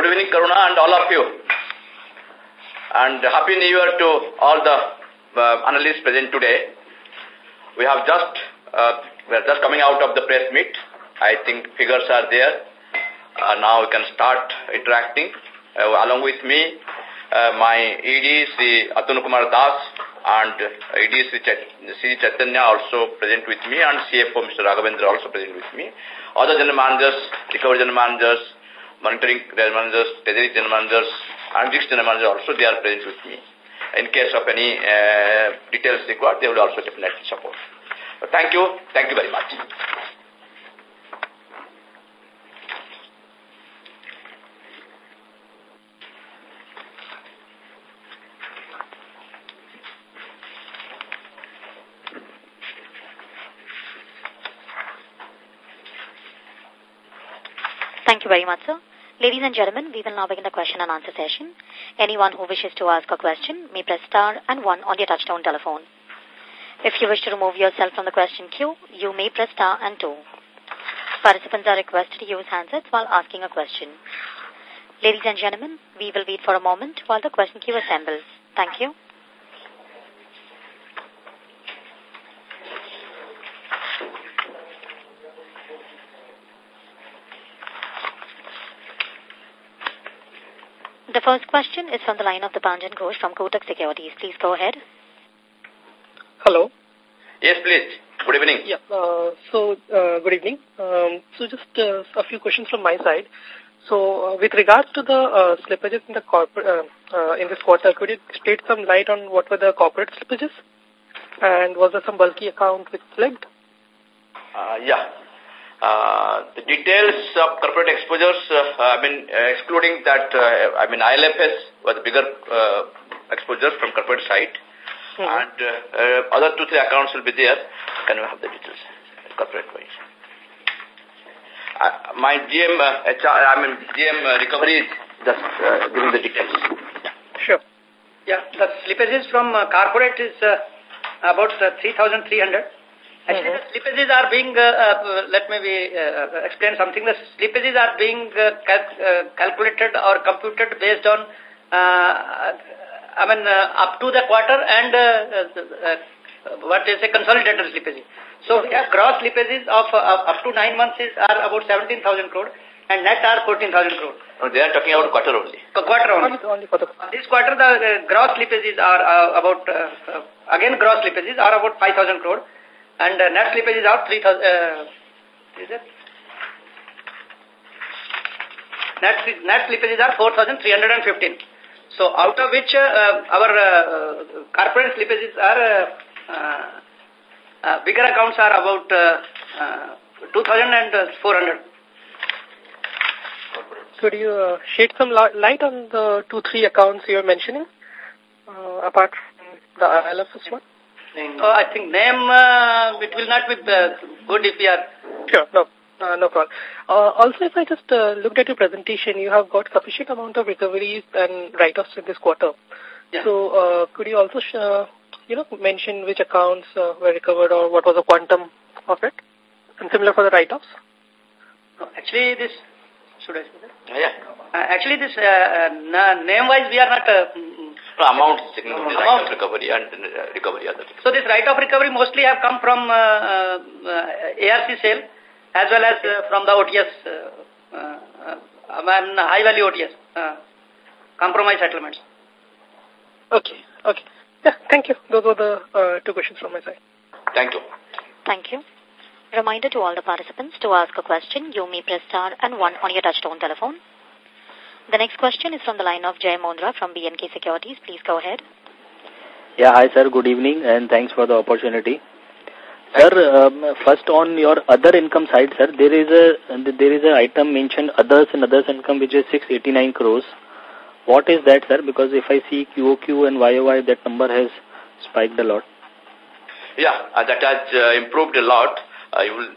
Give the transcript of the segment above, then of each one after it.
Good evening, Karuna, and all of you. And Happy New Year to all the uh, analysts present today. We have just, uh, we are just coming out of the press meet. I think figures are there. Uh, now we can start interacting. Uh, along with me, uh, my ED, Sri Atanu Kumar Das, and ED Sri, Sri Chaitanya also present with me, and CFO Mr. Raghavendra also present with me. Other general managers, recovery general managers, monitoring general managers, treasury general managers, and risk general manager also, they are present with me. In case of any uh, details required, they will also definitely support. So thank you. Thank you very much. Thank you very much, sir. Ladies and gentlemen, we will now begin the question and answer session. Anyone who wishes to ask a question may press star and one on your touchtone telephone. If you wish to remove yourself from the question queue, you may press star and two. Participants are requested to use handsets while asking a question. Ladies and gentlemen, we will wait for a moment while the question queue assembles. Thank you. The first question is from the line of the Dipanjan Ghosh from Kotak Securities. Please go ahead. Hello. Yes, please. Good evening. Yeah. Uh, so, uh, good evening. Um, so, just uh, a few questions from my side. So, uh, with regards to the uh, slippages in the corporate uh, uh, in this quarter, could you shed some light on what were the corporate slippages, and was there some bulky account which flagged? Uh, yeah. Uh, the details of corporate exposures, uh, I mean, uh, excluding that, uh, I mean, ILFS was the bigger uh, exposure from corporate side. Mm -hmm. And uh, uh, other two, three accounts will be there. Can we have the details, corporate wise? Uh, my GM, uh, HR, I mean, GM uh, recovery is just uh, giving the details. Sure. Yeah, the slippages from uh, corporate is uh, about uh, 3,300. Actually, Mhm. the slippages are being, uh, uh, let me be, uh, explain something. The slippages are being uh, cal uh, calculated or computed based on, uh, I mean, uh, up to the quarter and uh, uh, what is a consolidated slippage. So we have gross slippages of uh, up to nine months is, are about 17,000 crore and net are 14,000 crore. No, they are talking about quarter only. A quarter only. Only, only for the This quarter, the uh, gross slippages are uh, about, uh, uh, again, gross slippages are about 5,000 crore and uh, net slippages are 3,000, uh, is it? Net, net slippages are 4,315. So out of which uh, uh, our uh, corporate slippages are, uh, uh, uh, bigger accounts are about uh, uh, 2,400. Could you uh, shed some light on the two, three accounts you are mentioning, uh, apart from the ILFS one? So I think name, uh, it will not be uh, good if we are Sure, no, uh, no problem. Uh, also, if I just uh, looked at your presentation, you have got sufficient amount of recoveries and write-offs in this quarter. Yeah. So, uh, could you also, sh uh, you know, mention which accounts uh, were recovered or what was the quantum of it? And similar for the write-offs? No, actually, this should I say that? Yeah. Uh, actually, this uh, uh, name-wise, we are not. Uh, mm, No, amount, significant Amount. amount recovery and uh, recovery other things. so this right of recovery mostly have come from uh, uh, uh, ARC sale as well as uh, from the OTS, uh, uh, uh, high value OTS, uh, compromise settlements. Okay, okay. Yeah, thank you. Those were the uh, two questions from my side. Thank you. Thank you. Reminder to all the participants to ask a question, you may press star and one on your touchtone telephone. The next question is from the line of Jai Mundhra from B&K Securities. Please go ahead. Yeah, hi sir, good evening and thanks for the opportunity. Sir, um, first on your other income side, sir, there is a there is a item mentioned others and others income which is 689 crores. What is that, sir? Because if I see QOQ and YOY, that number has spiked a lot. Yeah, uh, that has uh, improved a lot. Uh, you will,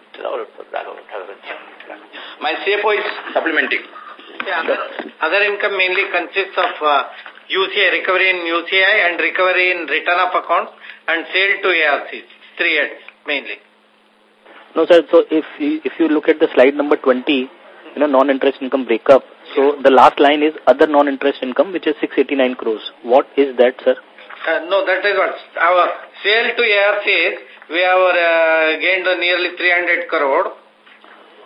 my CFO is supplementing. Yeah, other, other income mainly consists of uh, UCI, recovery in UCI and recovery in return of accounts and sale to ARCs, three heads mainly. No, sir, so if you, if you look at the slide number 20, you know, non-interest income breakup, So the last line is other non-interest income, which is 689 crores. What is that, sir? Uh, no, that is what. Our sale to ARCs, we have uh, gained nearly 300 crore.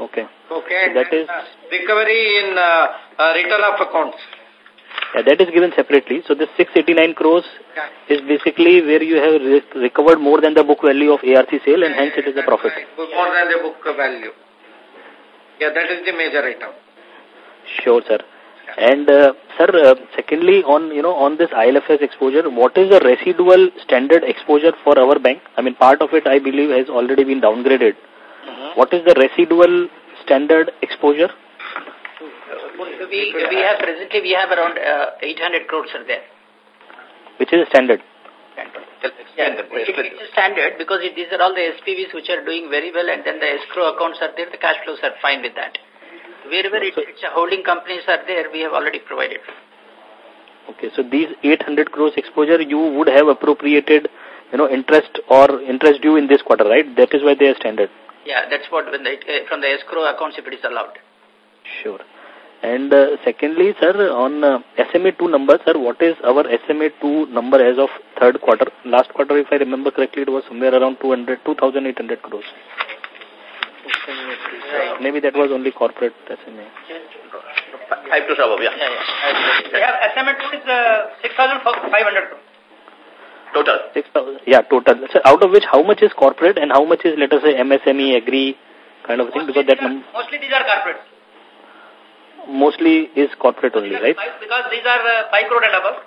Okay. Okay. So that is... Uh, recovery in uh, uh, return of accounts. Yeah, that is given separately. So this 689 crores Yeah. is basically where you have re recovered more than the book value of ARC sale and hence it is a profit. More than the book value. Yeah, that is the major item. Sure, sir. And, uh, sir, uh, secondly, on, you know, on this ILFS exposure, what is the residual standard exposure for our bank? I mean, part of it, I believe, has already been downgraded. What is the residual standard exposure? We, we have presently, we have around uh, 800 crores are there. Which is standard? Yeah, it, it's a standard because it, these are all the SPVs which are doing very well and then the escrow accounts are there, the cash flows are fine with that. Wherever it, it's a holding companies are there, we have already provided. Okay, so these 800 crores exposure, you would have appropriated, you know, interest or interest due in this quarter, right? That is why they are standard. Yeah, that's what when the, uh, from the escrow accounts if it is allowed. Sure. And uh, secondly, sir, on uh, SMA2 number, sir, what is our SMA2 number as of third quarter? Last quarter, if I remember correctly, it was somewhere around 200, 2,800 crores. Maybe that was only corporate SMA. Five to above, yeah. Yeah, yeah. We have estimate is uh, 6,500 crores. Total. 6,000, yeah, total. So out of which, how much is corporate and how much is, let us say, MSME, agri kind of thing? Because that num Mostly these are corporate. mostly is corporate only, right? Because these are uh, 5 crore and above.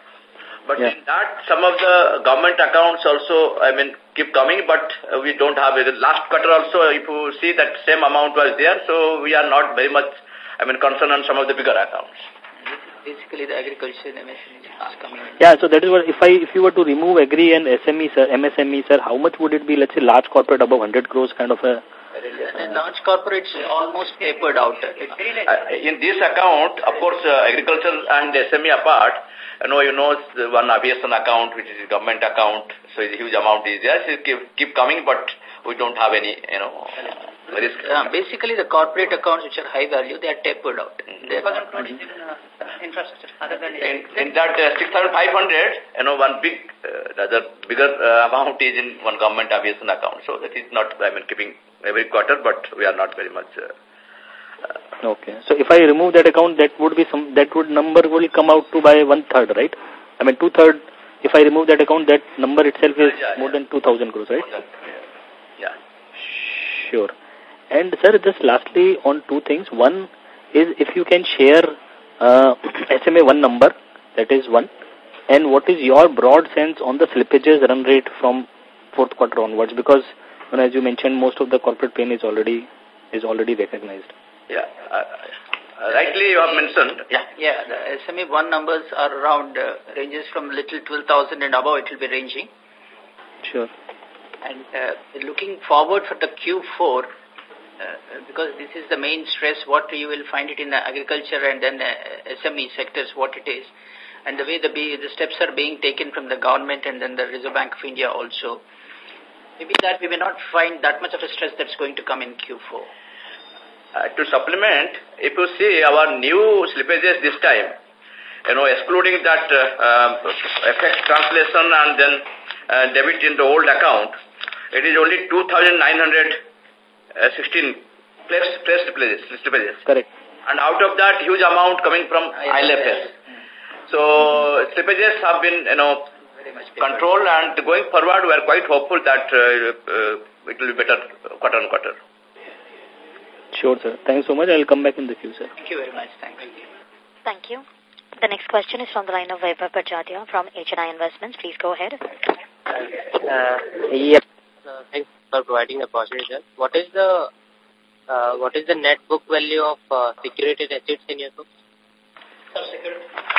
But Yeah. in that, some of the government accounts also, I mean, keep coming, but uh, we don't have it. Last quarter also, if you see that same amount was there, so we are not very much, I mean, concerned on some of the bigger accounts. Basically the agriculture and MSME is coming in. Yeah, so that is what, if I, if you were to remove agri and SME, sir, MSME, sir, how much would it be, let's say, large corporate above 100 crores kind of a, And large corporates almost tapered out. Uh, in this account, of course, uh, agriculture and SME apart, you know, you know, the one aviation account, which is a government account, so a huge amount is there. So it keep, keep coming, but we don't have any, you know, risk. uh, basically the corporate accounts which are high value, they are tapered out. They uh, infrastructure other than In, in that uh, 6,500, you know, one big, uh, the other bigger uh, amount is in one government aviation account. So that is not, I mean, keeping every quarter, but we are not very much. Uh, okay. So if I remove that account, that would be some, that would number will come out to by one third, right? I mean, two third, if I remove that account, that number itself is Yeah, more yeah. than 2,000 crores, right? Yeah. Sure. And sir, just lastly on two things. One is if you can share uh, SMA one number, that is one. And what is your broad sense on the slippages run rate from fourth quarter onwards? Because, you know, as you mentioned, most of the corporate pain is already is already recognized. Yeah. Uh, uh, rightly you have mentioned, yeah. Yeah, the SME 1 numbers are around, uh, ranges from little 12,000 and above, it will be ranging. Sure. And uh, looking forward for the Q4, uh, because this is the main stress, what you will find it in the agriculture and then the SME sectors, what it is. And the way the, the steps are being taken from the government and then the Reserve Bank of India also. Maybe that we may not find that much of a stress that's going to come in Q4. Uh, to supplement, if you see our new slippages this time, you know, excluding that uh, um, FX translation and then uh, debit in the old account, it is only 2,916 fresh, fresh slippages, slippages. Correct. And out of that, huge amount coming from ILFS. So, slippages have been, you know, Very much. controlled and going forward, we are quite hopeful that uh, uh, it will be better quarter on quarter. Sure, sir. Thanks so much. I'll come back in the queue, sir. Thank you very much. Thank you. Thank you. The next question is from the line of Vaibhav Pajatia from HNI Investments. Please go ahead. Uh, yes. Thanks for providing the opportunity, sir. What is the uh, what is the net book value of uh, security assets in your book?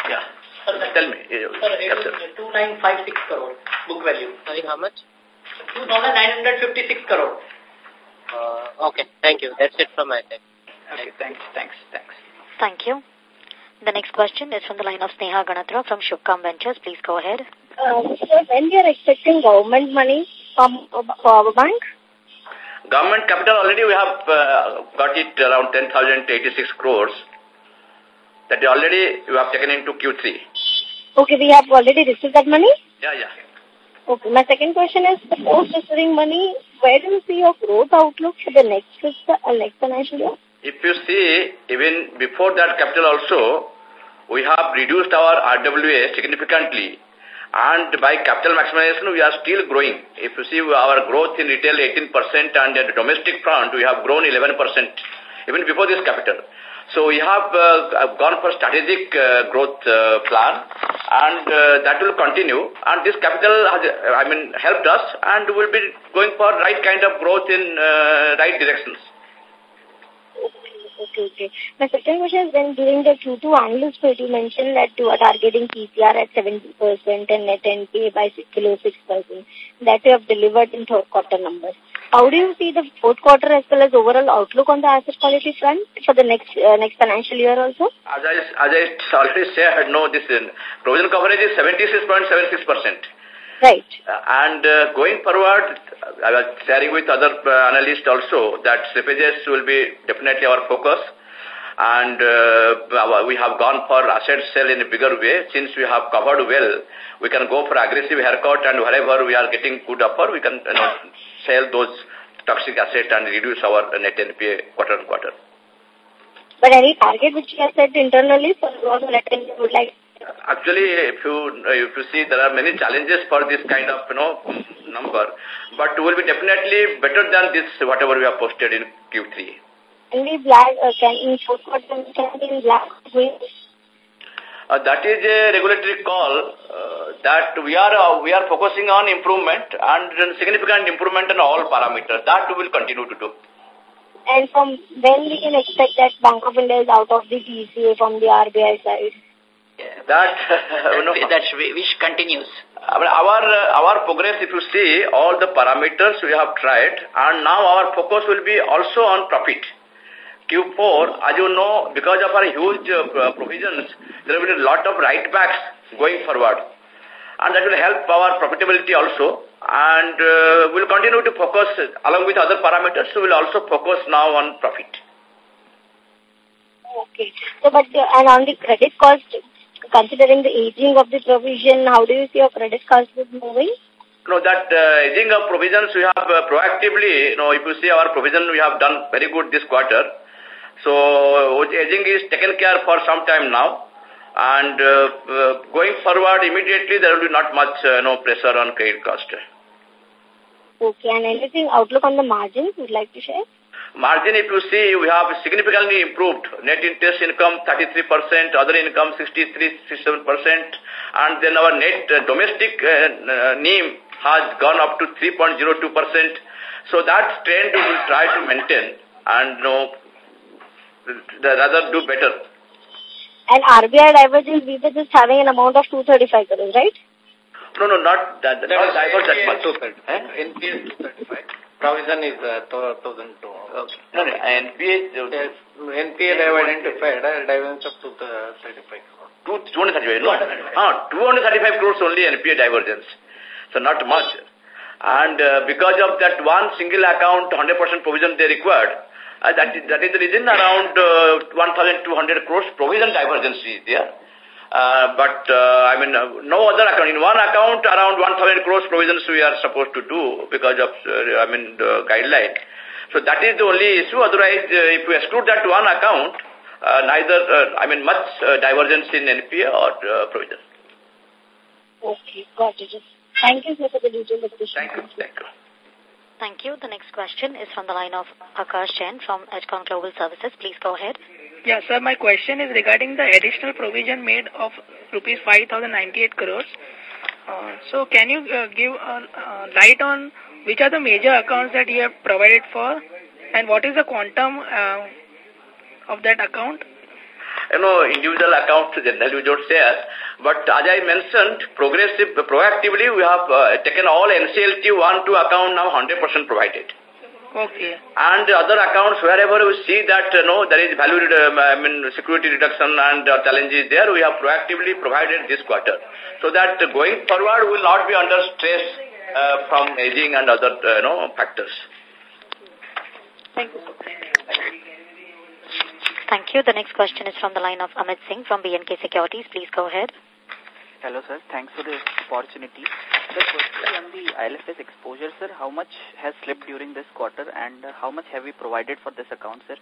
Yeah. Sir, Tell me. uh, yes, sir. 2956 crore book value. Sorry, how much? 2956 crore. Uh, okay, thank you. That's it from my side. Okay, thanks, thanks, thanks. Thank you. The next question is from the line of Sneha Ganatra from Shubhkam Ventures. Please go ahead. Uh, so when we are expecting government money from for our bank? Government capital already we have uh, got it around 10,086 crores. That already you have taken into Q3. Okay, we have already received that money? Yeah, yeah. Okay, my second question is, the post-receiving money, where do you see your growth outlook for the next fiscal, uh, next financial year? If you see, even before that capital also, we have reduced our RWA significantly. And by capital maximization, we are still growing. If you see our growth in retail 18% and at the domestic front, we have grown 11% even before this capital. So we have uh, gone for strategic uh, growth uh, plan and uh, that will continue. And this capital has, I mean, helped us and will be going for right kind of growth in uh, right directions. Okay, okay. My second question is then during the Q2 analyst meet, you mentioned that you are targeting PCR at 70% and net NPA by below 6%. That you have delivered in third quarter numbers. How do you see the fourth quarter as well as overall outlook on the asset quality front for the next uh, next financial year also? As I, as I already said, no, this is, provision coverage is 76.76%. Right. Uh, and uh, going forward, I was sharing with other uh, analysts also that slippages will be definitely our focus. And uh, we have gone for asset sale in a bigger way. Since we have covered well, we can go for aggressive haircut and wherever we are getting good offer, we can you know, sell those toxic assets and reduce our net NPA quarter on quarter. But any target which you have set internally for growth net NPA would like Actually, if you if you see, there are many challenges for this kind of you know number, but it will be definitely better than this whatever we have posted in Q3. Can we black uh, can in fourth quarter can be black uh, that is a regulatory call uh, that we are uh, we are focusing on improvement and significant improvement in all parameters. That we will continue to do. And from when we can expect that Bank of India is out of the PCA from the RBI side? That, you know, that which continues. Our, our progress, if you see, all the parameters we have tried, and now our focus will be also on profit. Q4, as you know, because of our huge uh, provisions, there will be a lot of write-backs going forward. And that will help our profitability also. And uh, we'll continue to focus, along with other parameters, so we'll also focus now on profit. Okay. So, but, uh, and on the credit cost, considering the aging of the provision, how do you see your credit cost moving? No, that uh, aging of provisions we have uh, proactively, you know, if you see our provision, we have done very good this quarter. So, aging is taken care for some time now. And uh, uh, going forward, immediately there will be not much uh, no pressure on credit cost. Okay, and anything outlook on the margins you'd like to share? Margin, if you see, we have significantly improved. Net interest income 33%, other income 63, 67%, and then our net uh, domestic uh, NIM has gone up to 3.02%. So that trend we will try to maintain and you know, rather do better. And RBI divergence, we were just having an amount of 235 crores, right? No, no, not that, that not diverge that much. Eh? NPA 235. Provision is uh, 1002. Okay. No, no, NPA, uh, yes, NPA they have identified uh, divergence of 235 crores. Two, 235, no, ah, 235 crores only NPA divergence. So not much. And uh, because of that one single account, 100% provision they required, uh, that, is, that is the reason around uh, 1,200 crores provision divergence is there. Uh, but, uh, I mean, uh, no other account. In one account, around 1,000 crores provisions we are supposed to do because of, uh, I mean, the guideline. So that is the only issue. Otherwise, uh, if we exclude that to one account, uh, neither, uh, I mean, much uh, divergence in NPA or uh, provision. Okay, got it. Thank you, sir, for the detailed explanation. Thank you. Thank you. Thank you. The next question is from the line of Akash Jain from Ajcon Global Services. Please go ahead. Yeah, sir, my question is regarding the additional provision made of rupees 5,098 crores. Uh, so can you uh, give a uh, light on which are the major accounts that you have provided for and what is the quantum uh, of that account? you know, individual accounts generally we don't share. But as I mentioned, progressive, proactively we have uh, taken all NCLT 1 to account now 100% provided. Okay. And other accounts, wherever we see that, you know, there is value, uh, I mean, security reduction and uh, challenges there, we have proactively provided this quarter. So that going forward will not be under stress uh, from aging and other, uh, you know, factors. Thank you. Thank you. The next question is from the line of Amit Singh from B&K Securities. Please go ahead. Hello, sir. Thanks for the opportunity. Sir, firstly, on the ILFS exposure, sir, how much has slipped during this quarter and how much have we provided for this account, sir?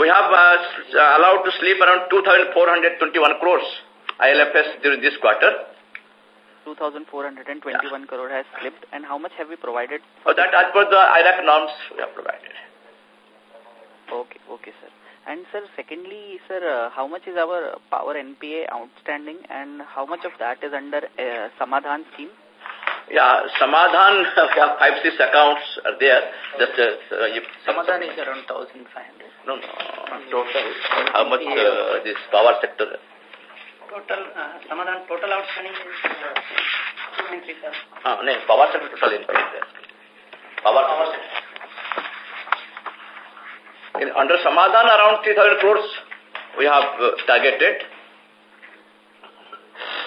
We have uh, allowed to slip around 2,421 crores ILFS during this quarter. 2,421 yeah. crore has slipped and how much have we provided? Oh, that as per the IRAC norms we have provided. Okay, okay, sir. And sir, secondly, sir, uh, how much is our power NPA outstanding and how much of that is under uh, Samadhan scheme? Yeah, Samadhan, we have five, six accounts are there. Just, uh, you, Samadhan is around 1,500. No, no, total. How much uh, this power sector? Total, uh, Samadhan, total outstanding is uh, Ah, no, power sector total income is Power, power sector. In, under Samadhan, around 3,000 crores we have uh, targeted.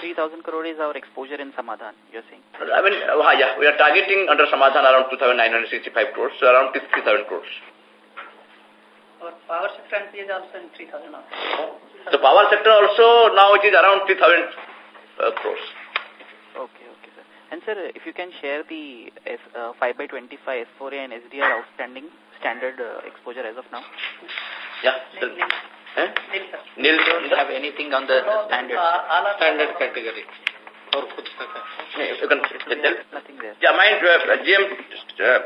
3,000 crore is our exposure in Samadhan, you're saying? I mean, uh, yeah, we are targeting under Samadhan around 2,965 crores, so around 3,000 crores. Our power sector is also in 3,000 The power sector also now it is around 3,000 uh, crores. Okay, okay, sir. And sir, if you can share the F, uh, 5 by 25 S4A and SDR outstanding standard uh, exposure as of now? Yeah. Nil, nil. Eh? Nil, sir. Nil. don't have anything on the no, standard, uh, standard category. Or you can? Nothing there. Yeah, mind uh, GM uh,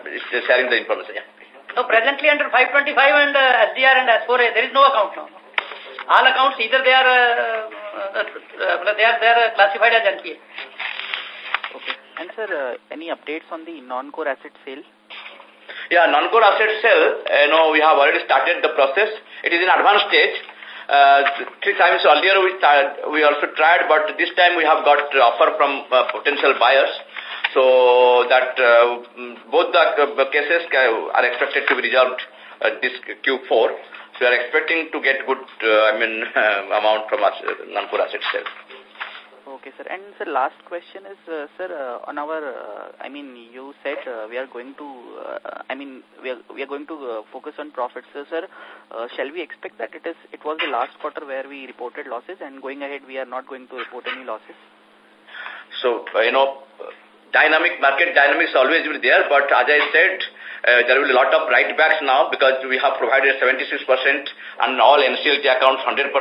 sharing the information. Yeah. So presently under 525 and uh, SDR and S4A, there is no account now. All accounts either they are uh, uh, uh they are they are classified as NPA. Okay. And sir, uh, any updates on the non-core asset sale? Yeah, non-core asset sale, uh, you know, we have already started the process. It is in advanced stage. Uh, three times earlier we, tried, we also tried, but this time we have got offer from uh, potential buyers. So that uh, both the uh, cases are expected to be resolved uh, this Q4. So we are expecting to get good, uh, I mean, uh, amount from uh, non-core asset sale. Okay, sir. And sir, last question is, uh, sir, uh, on our, uh, I mean, you said uh, we are going to, uh, I mean, we are, we are going to uh, focus on profits. Sir, shall we expect that it is, it was the last quarter where we reported losses and going ahead we are not going to report any losses? So, you know, dynamic market dynamics always will be there, but as I said, uh, there will be a lot of write-backs now because we have provided 76% on all NCLT accounts, 100%.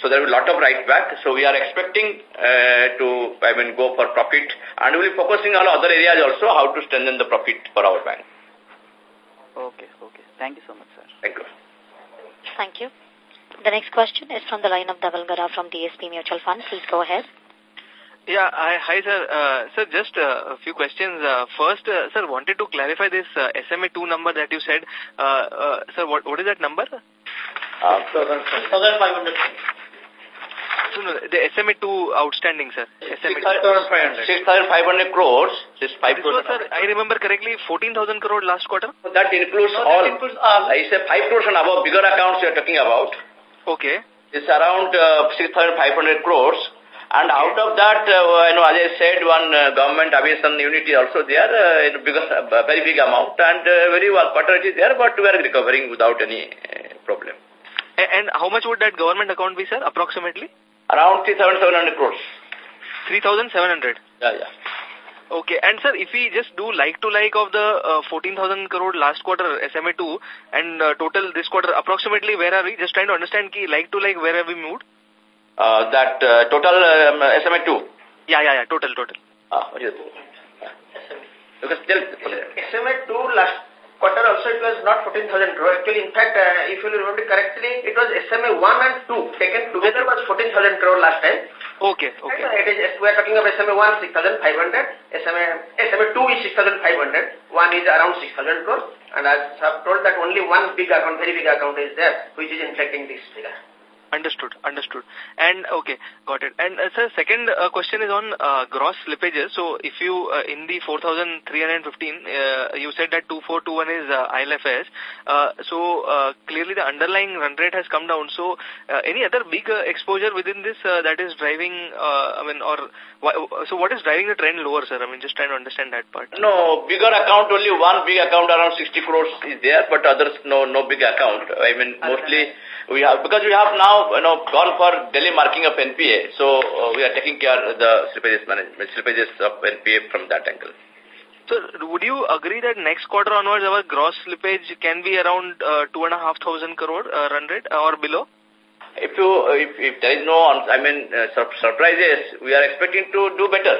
So there will be a lot of write-back. So we are expecting uh, to, I mean, go for profit. And we will be focusing on other areas also, how to strengthen the profit for our bank. Okay, okay. Thank you so much, sir. Thank you. Thank you. The next question is from the line of Dhaval Gala from DSP Mutual Fund. Please go ahead. Yeah, I, hi sir. Uh, sir, just uh, a few questions. Uh, first, uh, sir, wanted to clarify this uh, SMA2 number that you said. Uh, uh, sir, what, what is that number? Uh, 1,500. So, no, the SMA2 outstanding, sir. SMA 6,500 6, crores. This, five this was, sir, I remember correctly, 14,000 crore last quarter? So that includes no, all. That includes all. I say 5 crores and above bigger accounts you are talking about. Okay. It's around uh, 6,500 crores. And out of that, uh, you know, as I said, one uh, government aviation unit is also there, uh, in bigger, uh, very big amount, and uh, very well, quarter is there, but we are recovering without any uh, problem. And, and how much would that government account be, sir, approximately? Around 3,700 crores. 3,700? Yeah, yeah. Okay, and sir, if we just do like-to-like -like of the uh, 14,000 crore last quarter SMA2 and uh, total this quarter, approximately where are we? Just trying to understand ki like-to-like -like where have we moved? Uh, that uh, total um, SMA2? Yeah, yeah, yeah, total, total. Ah, what is it? Because still, SMA2 last quarter also it was not 14,000 crore. Actually, in fact, uh, if you remember correctly, it was SMA 1 and 2 taken together was 14,000 crore last time. Okay, okay. And, it is, we are talking of SMA 1 6,500, SMA, SMA 2 is 6,500, 1 is around 6,000 crore. And as I have told that only one big account, very big account is there, which is inflecting this figure. Understood, understood. And okay, got it. And uh, sir, second uh, question is on uh, gross slippages. So if you, in the 4,315, uh, you said that 2421 is ILFS. Uh, so uh, clearly the underlying run rate has come down. So any other big exposure within this that is driving, I mean, or so what is driving the trend lower, sir? I mean, just trying to understand that part. No, bigger account, only one big account around 60 crores is there, but others no, no big account. I mean, mostly we have, because we have now, you know, gone for daily marking of NPA, so uh, we are taking care of the slippages management, slippages of NPA from that angle. So would you agree that next quarter onwards our gross slippage can be around uh, two and a half thousand crore uh, run rate uh, or below? If you, if, if there is no, I mean, uh, sur surprises, we are expecting to do better.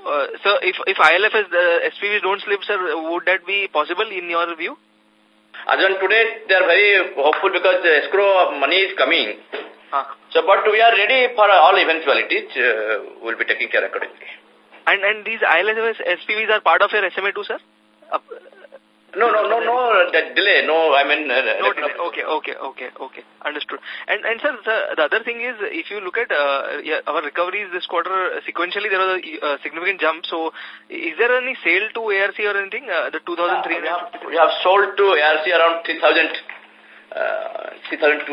Uh, so if if ILFS uh, SPVs don't slip, sir, would that be possible in your view? As on today, they are very hopeful because the escrow money is coming. So, but we are ready for all eventualities. Uh, we'll be taking care accordingly. And and these ILFS SPVs are part of your SMA2, sir? No, no, no, no, that delay. No, I mean... Uh, no delay. Okay, okay, okay, okay. Understood. And, and sir, the, the other thing is, if you look at uh, yeah, our recoveries this quarter, sequentially there was a uh, significant jump. So, is there any sale to ARC or anything? Uh, the 2,300? Uh, we, have, we have sold to ARC around 3,000... Uh, 3,248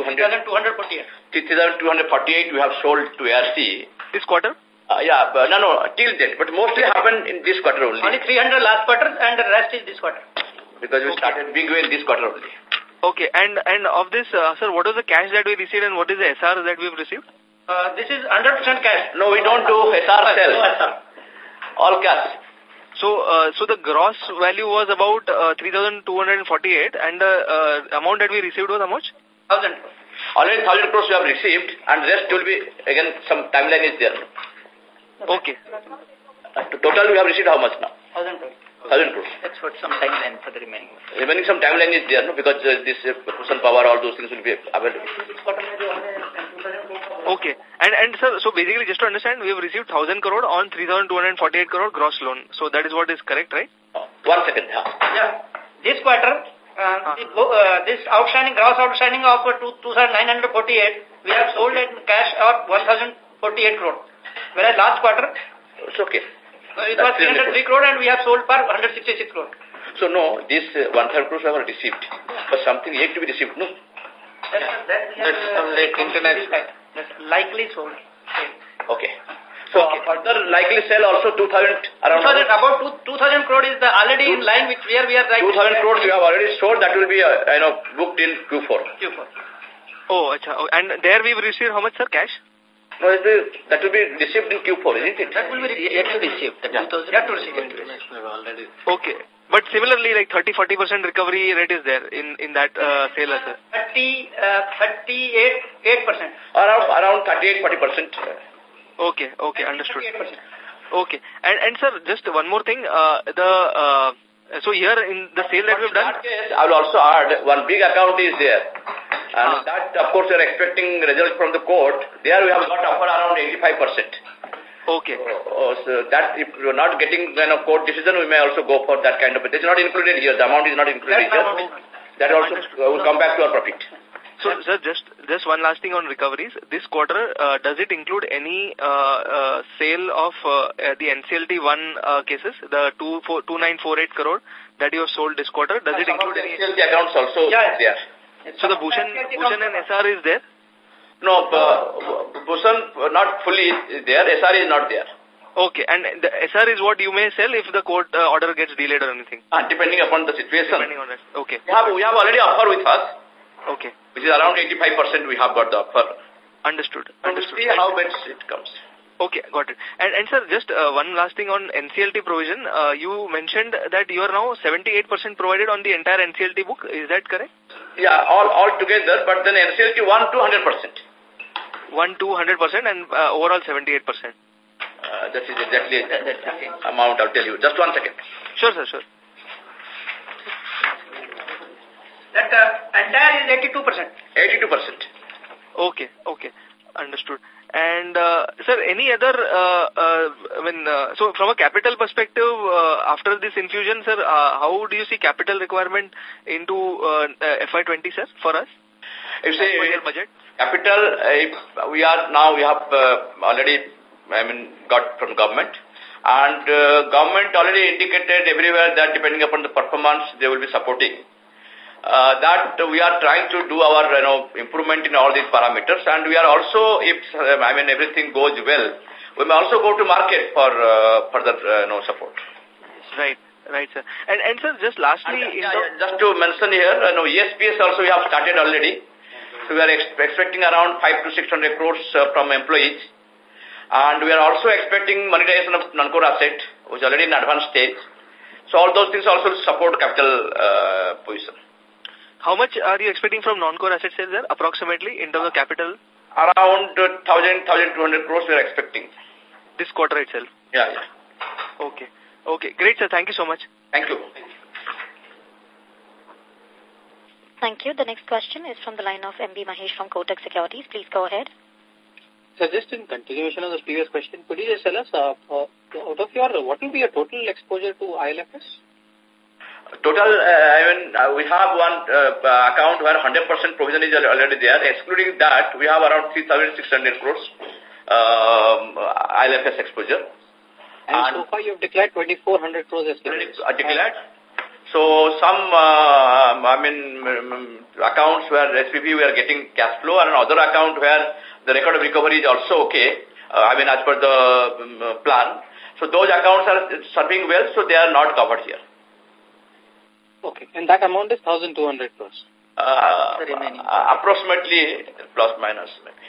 3,248 we have sold to ARC. This quarter? Uh, yeah, but no, no, till date. But mostly happened in this quarter only. Only 300 last quarter and the rest is this quarter because we okay. started big way in this quarter only. Okay, and and of this, uh, sir, what was the cash that we received and what is the SR that we've received? Uh, this is 100% cash. No, we don't do SR sell. All cash. So, uh, so the gross value was about uh, 3,248 and the uh, amount that we received was how much? 1,000 Already 1,000 crores we have received and rest will be, again, some timeline is there. Okay. Uh, total we have received how much now? 1,000 crores. Thousand crores. That's what some timeline for the remaining. Remaining some timeline is there, no? Because uh, this uh, person power, all those things will be available. Okay. And, and sir, so basically just to understand, we have received 1000 crore on 3248 crore gross loan. So that is what is correct, right? Uh, one second. Yeah. yeah. This quarter, uh, the, uh, this outstanding, gross outstanding of 2948, we have sold in cash of 1048 crore. Whereas last quarter, it's okay. Uh, it was 303 crore and we have sold for 166 crore. So no, this uh, one third crores are received, but something yet to be received, no? That's, that That's some like international. That's likely sold. Okay. So okay. further likely sell also 2000 around 2000, about 2000 crore is the already in line with where we are right 2000 crores we have already sold that will be uh, you know booked in Q4 Q4 oh achha. Oh, and there we've received how much sir cash no it will, that will be received in Q4 isn't it? That will be yet to receive the yeah. 2000 yet to receive already okay. But similarly like 30 40% recovery rate is there in in that uh, sale as well? 30 uh, 38 8% around around 38 40% Okay, okay, understood. 38%. Okay, and and sir, just one more thing. Uh, the uh, so here in the sale that we've done, case, I will also add one big account is there, and Ah. that of course we are expecting results from the court. There we have got offer around 85 percent. okay, Oh, so that if we are not getting kind of court decision, we may also go for that kind of. It is not included here. The amount is not included That here. amount That also uh, will come back to our profit. So, sir, just just one last thing on recoveries. This quarter, uh, does it include any uh, uh, sale of uh, uh, the NCLT one uh, cases, the two four two nine four eight crore that you have sold this quarter? Does it include any? NCLT accounts also Yeah, there. So the Bhushan Bhushan and SR is there. No, uh, Bhushan uh, not fully is there. SR is not there. Okay, and the SR is what you may sell if the court uh, order gets delayed or anything. Uh, depending upon the situation. Depending on that. Okay. We have, we have already offer with us, Okay. which is around 85% we have got the offer. Understood. So we'll see how best it comes. Okay, got it. And, and sir, just uh, one last thing on NCLT provision. Uh, you mentioned that you are now 78% provided on the entire NCLT book. Is that correct? Yeah, all, all together, but then NCLT 1 to 100%. 1 to 100% and uh, overall 78%. Uh, that is exactly the amount I'll tell you. Just one second. Sure, sir, sure. that uh, entire is 82% 82%. Okay, okay. Understood. And, uh, sir, any other, uh, uh, I mean, uh, so from a capital perspective, uh, after this infusion, sir, uh, how do you see capital requirement into uh, uh, FY20, sir, for us? If say, budget? Capital, if we are now, we have uh, already, I mean, got from government. And uh, government already indicated everywhere that depending upon the performance, they will be supporting. Uh, that we are trying to do our you know improvement in all these parameters. And we are also if um, I mean everything goes well we may also go to market for uh, further uh, you know support. Right. Right sir. And and sir just lastly and, yeah, yeah, just to mention here you know ESPS also we have started already. So we are ex expecting around 5 to 600 crores uh, from employees. And we are also expecting monetization of non-core asset which is already in advanced stage. So all those things also support capital uh, position how much are you expecting from non-core asset sales there, approximately, in terms of capital? Around uh, 1,000, 1,200 crores we are expecting. This quarter itself? Yeah, yeah. Okay. Okay. Great, sir. Thank you so much. Thank you. Thank you. The next question is from the line of MB Mahesh from Kotak Securities. Please go ahead. So just in continuation of the previous question, could you just tell us, uh, uh, out of your, what will be your total exposure to ILFS? Total, uh, I mean, uh, we have one uh, account where 100% provision is already there. Excluding that, we have around 3,600 crores um, ILFS exposure. And, and, so far you have declared 2,400 crores as Declared. So some, uh, I mean, um, accounts where SPV we are getting cash flow and another account where the record of recovery is also okay, uh, I mean, as per the um, plan. So those accounts are serving well, so they are not covered here. Okay. And that amount is 1,200 crores? Uh, uh, approximately plus minus maybe.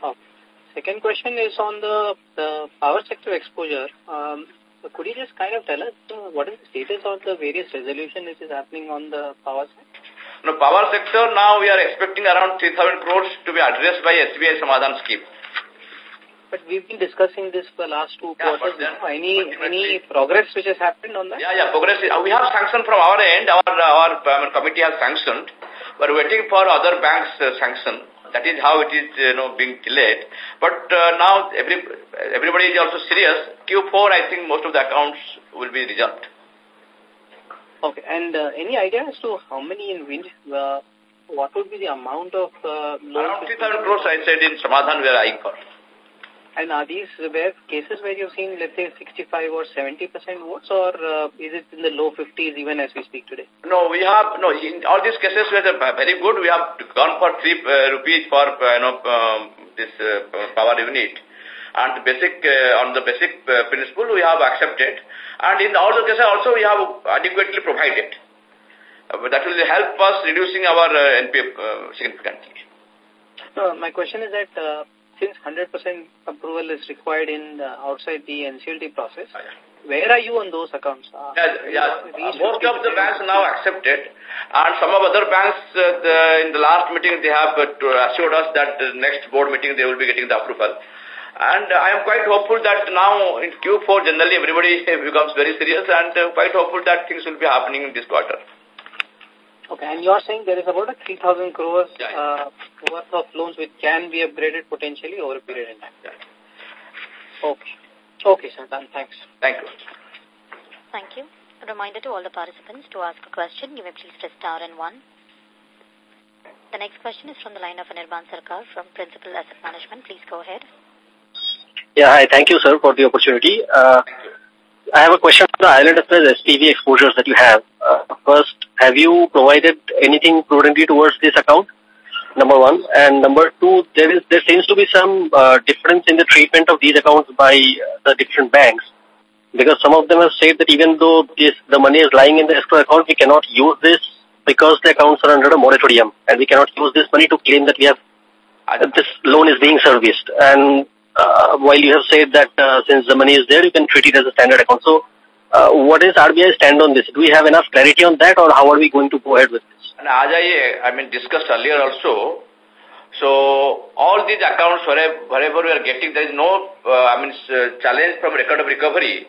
Okay. Second question is on the, the power sector exposure. Um, could you just kind of tell us uh, what is the status of the various resolution which is happening on the power sector? No, power sector now we are expecting around 3,000 crores to be addressed by SBI Samadhan scheme. But we've been discussing this for the last two yeah, quarters. any any progress which has happened on that? Yeah, yeah, progress. Uh, we have sanctioned from our end. Our our um, committee has sanctioned. We're waiting for other banks' uh, sanction. That is how it is, you know, being delayed. But uh, now every everybody is also serious. Q4, I think most of the accounts will be resolved. Okay. And uh, any idea as to how many in which, uh, what would be the amount of uh, loans? Around 3,000 crores, I said, in Samadhan we are eyeing for. And are these where cases where you've seen, let's say, 65 or 70% votes, or uh, is it in the low 50s even as we speak today? No, we have, no, in all these cases were very good. We have gone for 3 uh, rupees for, uh, you know, um, this uh, power unit. And basic, uh, on the basic uh, principle, we have accepted. And in all the cases also, we have adequately provided. that will help us reducing our NPA significantly. No, my question is that since 100% approval is required in the, outside the NCLT process, where are you on those accounts? Uh, yeah, yeah. most of the banks now accepted, and some of other banks uh, the, in the last meeting they have uh, assured us that the next board meeting they will be getting the approval. And I am quite hopeful that now in Q4 generally everybody becomes very serious and uh, quite hopeful that things will be happening in this quarter. Okay, and you are saying there is about a 3,000 crores uh, worth of loans which can be upgraded potentially over a period of time. Okay. Okay, sir. Done. Thanks. Thank you. Thank you. A reminder to all the participants to ask a question. You may please press star and one. The next question is from the line of Anirban Sarkar from Principal Asset Management. Please go ahead. Yeah, hi. Thank you, sir, for the opportunity. Uh, I have a question on the IL&FS SPV exposures that you have. Uh, first, have you provided anything prudently towards this account? Number one. And number two, there is there seems to be some uh, difference in the treatment of these accounts by the different banks. Because some of them have said that even though this, the money is lying in the escrow account, we cannot use this because the accounts are under a moratorium and we cannot use this money to claim that we have uh, this loan is being serviced. And uh, while you have said that uh, since the money is there, you can treat it as a standard account. So, uh, what is RBI stand on this? Do we have enough clarity on that, or how are we going to go ahead with this? And as I, I mean, discussed earlier also, so all these accounts, wherever, wherever we are getting, there is no, uh, I mean, uh, challenge from record of recovery.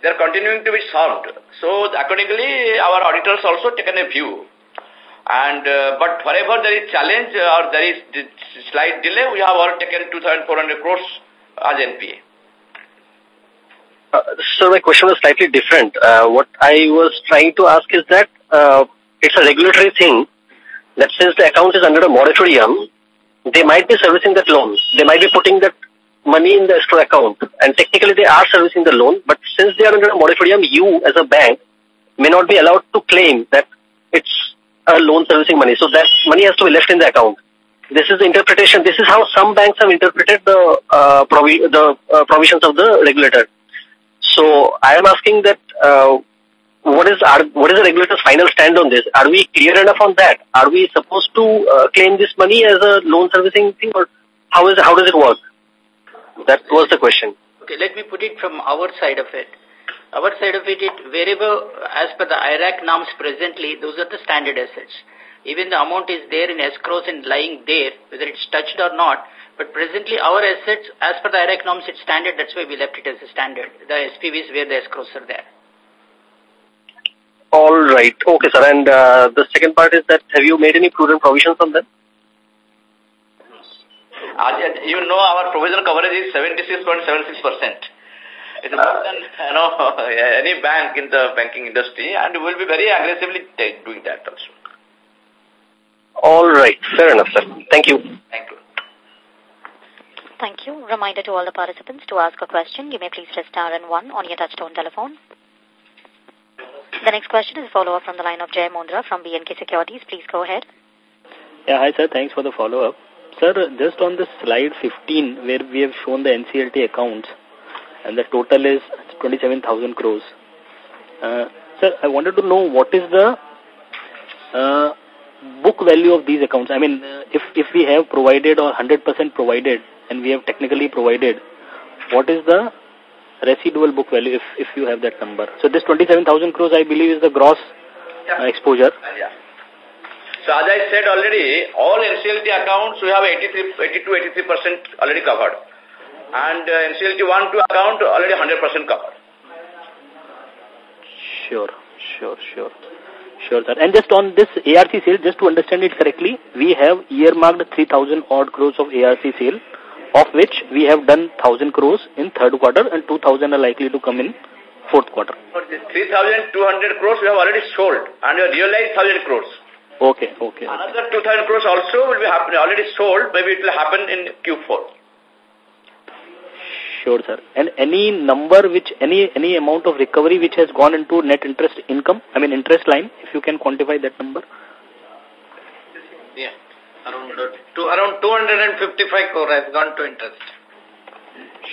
They are continuing to be solved. So accordingly, our auditors also taken a view. And uh, but wherever there is challenge or there is slight delay, we have already taken 2,400 crores as NPA. Uh, so my question was slightly different. Uh, what I was trying to ask is that uh, it's a regulatory thing that since the account is under a moratorium, they might be servicing that loan. They might be putting that money in the escrow account and technically they are servicing the loan, but since they are under a moratorium, you as a bank may not be allowed to claim that it's a loan servicing money. So that money has to be left in the account. This is the interpretation. This is how some banks have interpreted the uh, provi the uh, provisions of the regulator. So I am asking that uh, what is our, what is the regulator's final stand on this? Are we clear enough on that? Are we supposed to uh, claim this money as a loan servicing thing, or how is how does it work? That was the question. Okay, let me put it from our side of it. Our side of it, it wherever, as per the IRAC norms presently, those are the standard assets. Even the amount is there in escrows and lying there, whether it's touched or not. But presently, our assets, as per the IRAC norms, it's standard. That's why we left it as a standard. The SPVs where the escrows are there. All right. Okay, sir. And uh, the second part is that have you made any prudent provisions on them? you know our provision coverage is 76.76%. It's more than you know, any bank in the banking industry and we will be very aggressively doing that also. All right. Fair enough, sir. Thank you. Thank you. Thank you. Reminder to all the participants to ask a question. You may please press star and one on your touchtone telephone. The next question is a follow-up from the line of Jai Mundhra from B&K Securities. Please go ahead. Yeah, hi sir. Thanks for the follow-up. Sir, just on the slide 15 where we have shown the NCLT accounts and the total is 27,000 crores. Uh, sir, I wanted to know what is the uh, book value of these accounts. I mean, uh, if, if we have provided or 100% provided and we have technically provided, what is the residual book value if, if you have that number? So this 27,000 crores I believe is the gross uh, exposure. Yeah. So as I said already, all NCLT accounts we have 83, 82, 83% already covered. And uh, NCLT 1, 2 account already 100% covered. Sure, sure, sure. Sure, sir. And just on this ARC sale, just to understand it correctly, we have earmarked 3,000 odd crores of ARC sale, of which we have done 1,000 crores in third quarter and 2,000 are likely to come in fourth quarter. But this 3,200 crores we have already sold and we have realized 1,000 crores. Okay, okay. Another 2,000 crores also will be happen, already sold, maybe it will happen in Q4. Sure, sir. And any number which, any any amount of recovery which has gone into net interest income, I mean interest line, if you can quantify that number? Yeah, around, uh, to, around 255 crore has gone to interest.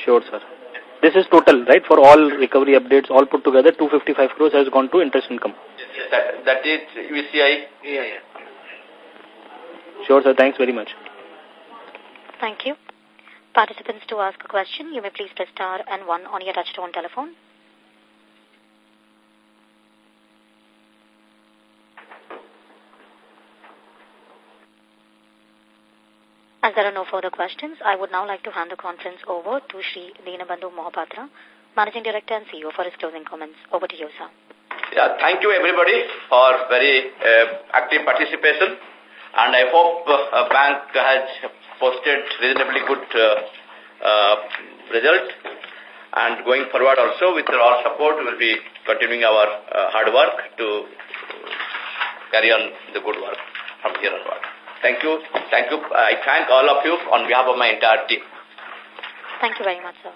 Sure, sir. This is total, right, for all recovery updates, all put together, 255 crores has gone to interest income. Yes, that, that is UCI. Yeah, yeah. Sure, sir. Thanks very much. Thank you. Participants to ask a question, you may please press star and one on your touchtone telephone. As there are no further questions, I would now like to hand the conference over to Sri Dinabandhu Mohapatra, Managing Director and CEO for his closing comments. Over to you, sir. Yeah, thank you everybody for very uh, active participation and I hope uh, bank has posted reasonably good uh, uh, result and going forward also with our support we will be continuing our uh, hard work to carry on the good work from here onward. Thank you. Thank you. I thank all of you on behalf of my entire team. Thank you very much, sir.